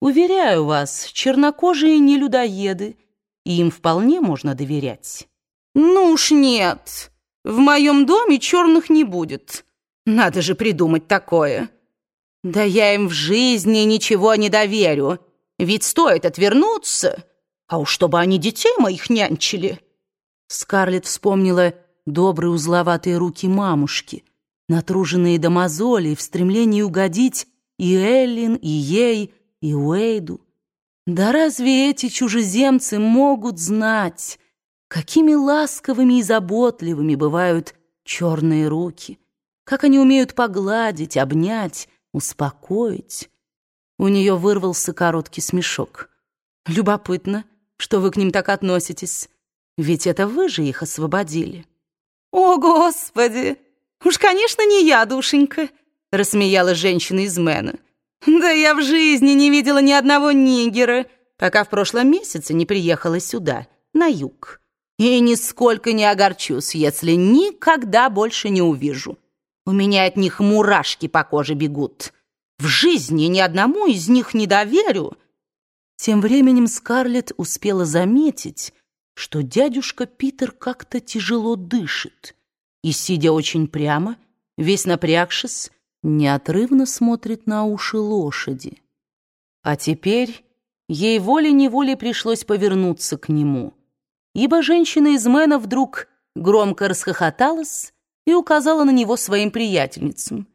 Уверяю вас, чернокожие не людоеды, и им вполне можно доверять. Ну уж нет, в моем доме черных не будет. Надо же придумать такое. Да я им в жизни ничего не доверю, ведь стоит отвернуться, а уж чтобы они детей моих нянчили. Скарлетт вспомнила добрые узловатые руки мамушки, натруженные до мозолей в стремлении угодить и Эллин, и ей, и Уэйду. Да разве эти чужеземцы могут знать, какими ласковыми и заботливыми бывают черные руки, как они умеют погладить, обнять, успокоить? У нее вырвался короткий смешок. «Любопытно, что вы к ним так относитесь, ведь это вы же их освободили». «О, Господи! Уж, конечно, не я, душенька!» — рассмеялась женщина из Мэна. «Да я в жизни не видела ни одного нигера, пока в прошлом месяце не приехала сюда, на юг. И нисколько не огорчусь, если никогда больше не увижу. У меня от них мурашки по коже бегут. В жизни ни одному из них не доверю». Тем временем Скарлетт успела заметить, что дядюшка Питер как-то тяжело дышит и, сидя очень прямо, весь напрягшись, неотрывно смотрит на уши лошади. А теперь ей волей-неволей пришлось повернуться к нему, ибо женщина из Мэна вдруг громко расхохоталась и указала на него своим приятельницам.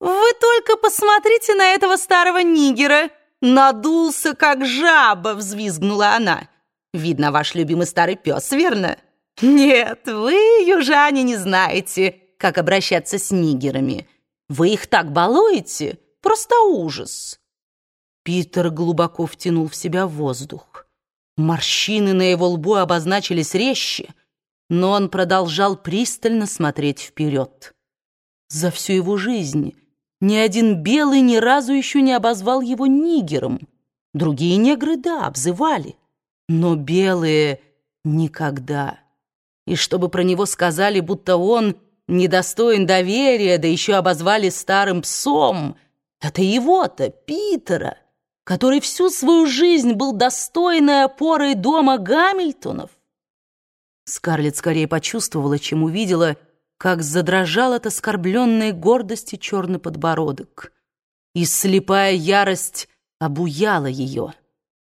«Вы только посмотрите на этого старого нигера! Надулся, как жаба!» — взвизгнула она. «Видно, ваш любимый старый пес, верно?» «Нет, вы, южане, не знаете, как обращаться с нигерами. Вы их так балуете? Просто ужас!» Питер глубоко втянул в себя воздух. Морщины на его лбу обозначились резче, но он продолжал пристально смотреть вперед. За всю его жизнь ни один белый ни разу еще не обозвал его нигером. Другие негры, да, обзывали, но белые никогда. И чтобы про него сказали, будто он недостоин доверия, да еще обозвали старым псом, это его-то, Питера, который всю свою жизнь был достойной опорой дома Гамильтонов. Скарлетт скорее почувствовала, чем увидела, как задрожал от оскорбленной гордости черный подбородок. И слепая ярость обуяла ее.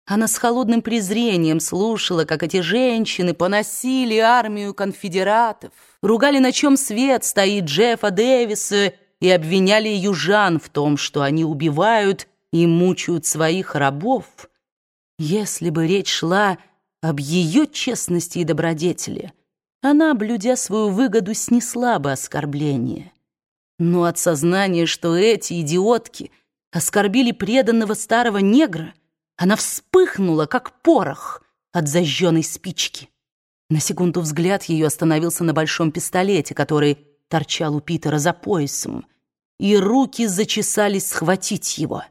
Она с холодным презрением слушала, как эти женщины поносили армию конфедератов, ругали, на чем свет стоит Джеффа Дэвиса, и обвиняли южан в том, что они убивают и мучают своих рабов. Если бы речь шла об ее честности и добродетели, она, блюдя свою выгоду, снесла бы оскорбление. Но от сознания, что эти идиотки оскорбили преданного старого негра, она вспыхнула, как порох от зажженной спички. На секунду взгляд ее остановился на большом пистолете, который торчал у Питера за поясом, и руки зачесались схватить его.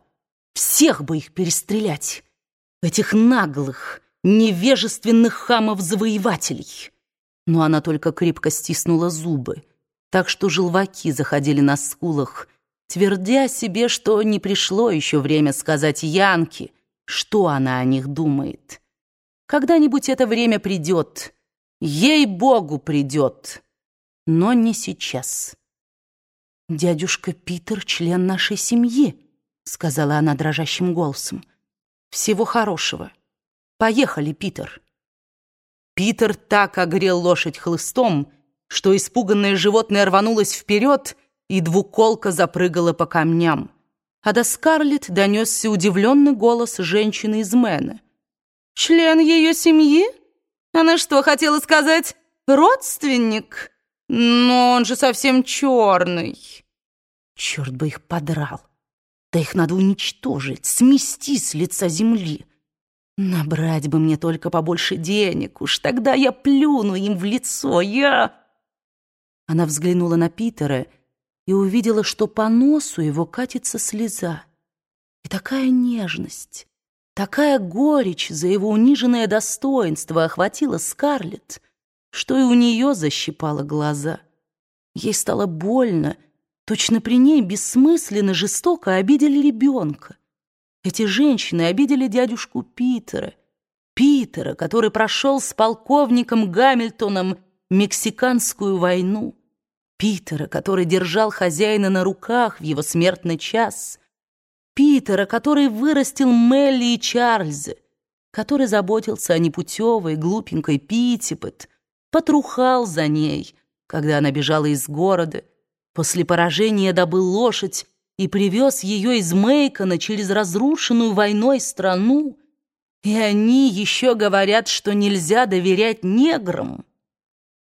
Всех бы их перестрелять, этих наглых, невежественных хамов-завоевателей. Но она только крепко стиснула зубы, так что желваки заходили на скулах, твердя себе, что не пришло еще время сказать Янке, что она о них думает. Когда-нибудь это время придет, ей-богу придет, но не сейчас. «Дядюшка Питер — член нашей семьи», — сказала она дрожащим голосом. «Всего хорошего. Поехали, Питер». Питер так огрел лошадь хлыстом, что испуганное животное рванулось вперед и двуколка запрыгала по камням а до Скарлетт донесся удивленный голос женщины из Мэна. «Член ее семьи? Она что, хотела сказать, родственник? Но он же совсем черный». Черт бы их подрал. Да их надо уничтожить, смести с лица земли. Набрать бы мне только побольше денег, уж тогда я плюну им в лицо, я... Она взглянула на Питера и увидела, что по носу его катится слеза. И такая нежность, такая горечь за его униженное достоинство охватила Скарлетт, что и у нее защипало глаза. Ей стало больно, точно при ней бессмысленно, жестоко обидели ребенка. Эти женщины обидели дядюшку Питера, Питера, который прошел с полковником Гамильтоном Мексиканскую войну, Питера, который держал хозяина на руках в его смертный час, Питера, который вырастил Мелли и Чарльза, который заботился о непутевой, глупенькой Питтипет, потрухал за ней, когда она бежала из города, после поражения добыл лошадь и привез ее из Мейкона через разрушенную войной страну, и они еще говорят, что нельзя доверять неграм.